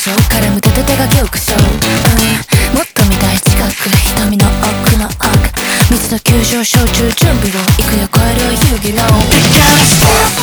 上から向け手がけを苦笑、うん、もっと見たい近く瞳の奥の奥。水知の急上昇中準備を行くよ超える遊戯論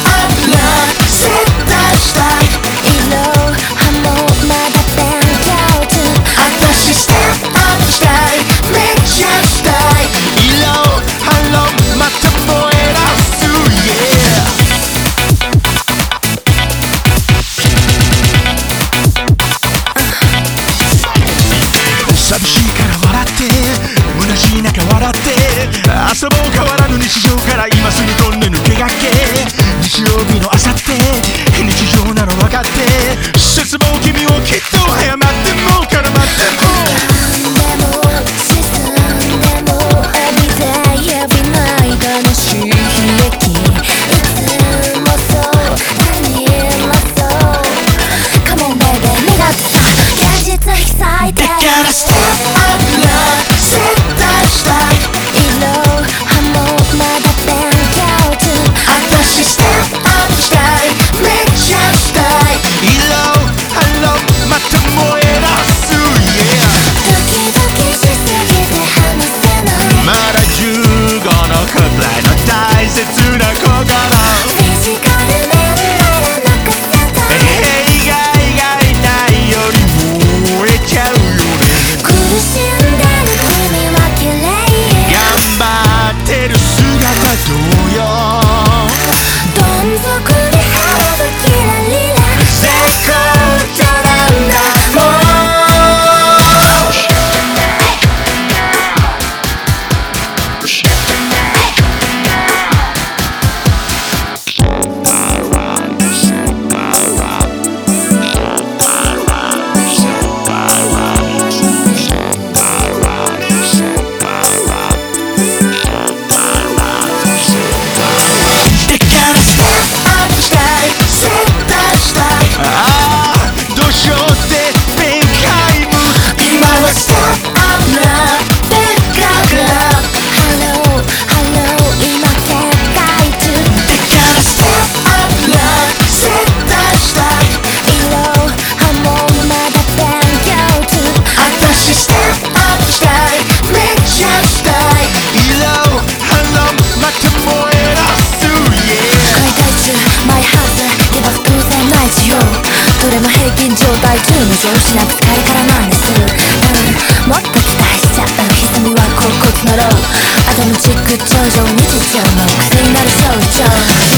を失疲れからマする、うん、もっと期待しちゃう歪みは広告のロー。アダムチック頂上日常の。癖になる象徴